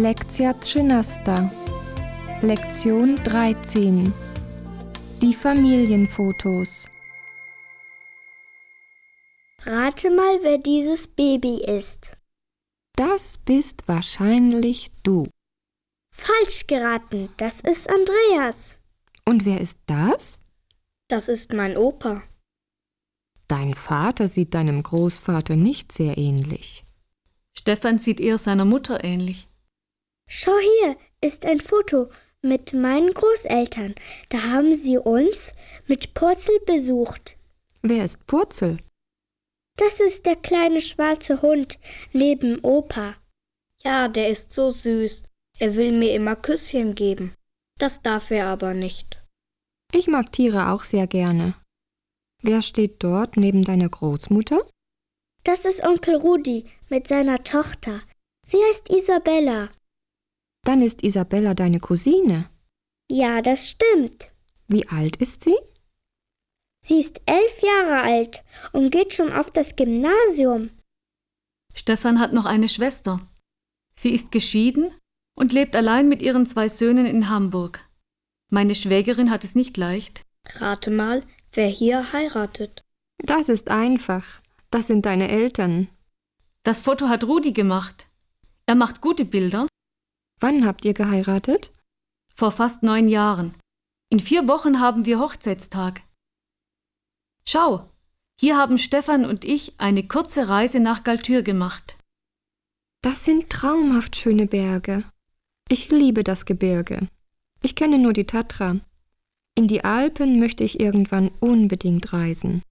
Lekcja 13 Lektion 13 Die Familienfotos Rate mal, wer dieses Baby ist. Das bist wahrscheinlich du. Falsch geraten, das ist Andreas. Und wer ist das? Das ist mein Opa. Dein Vater sieht deinem Großvater nicht sehr ähnlich. Stefan sieht eher seiner Mutter ähnlich. Schau hier, ist ein Foto mit meinen Großeltern. Da haben sie uns mit Purzel besucht. Wer ist Purzel? Das ist der kleine schwarze Hund neben Opa. Ja, der ist so süß. Er will mir immer Küsschen geben. Das darf er aber nicht. Ich mag Tiere auch sehr gerne. Wer steht dort neben deiner Großmutter? Das ist Onkel Rudi mit seiner Tochter. Sie heißt Isabella. Dann ist Isabella deine Cousine. Ja, das stimmt. Wie alt ist sie? Sie ist elf Jahre alt und geht schon auf das Gymnasium. Stefan hat noch eine Schwester. Sie ist geschieden und lebt allein mit ihren zwei Söhnen in Hamburg. Meine Schwägerin hat es nicht leicht. Rate mal, wer hier heiratet. Das ist einfach. Das sind deine Eltern. Das Foto hat Rudi gemacht. Er macht gute Bilder. Wann habt ihr geheiratet? Vor fast neun Jahren. In vier Wochen haben wir Hochzeitstag. Schau, hier haben Stefan und ich eine kurze Reise nach Galtür gemacht. Das sind traumhaft schöne Berge. Ich liebe das Gebirge. Ich kenne nur die Tatra. In die Alpen möchte ich irgendwann unbedingt reisen.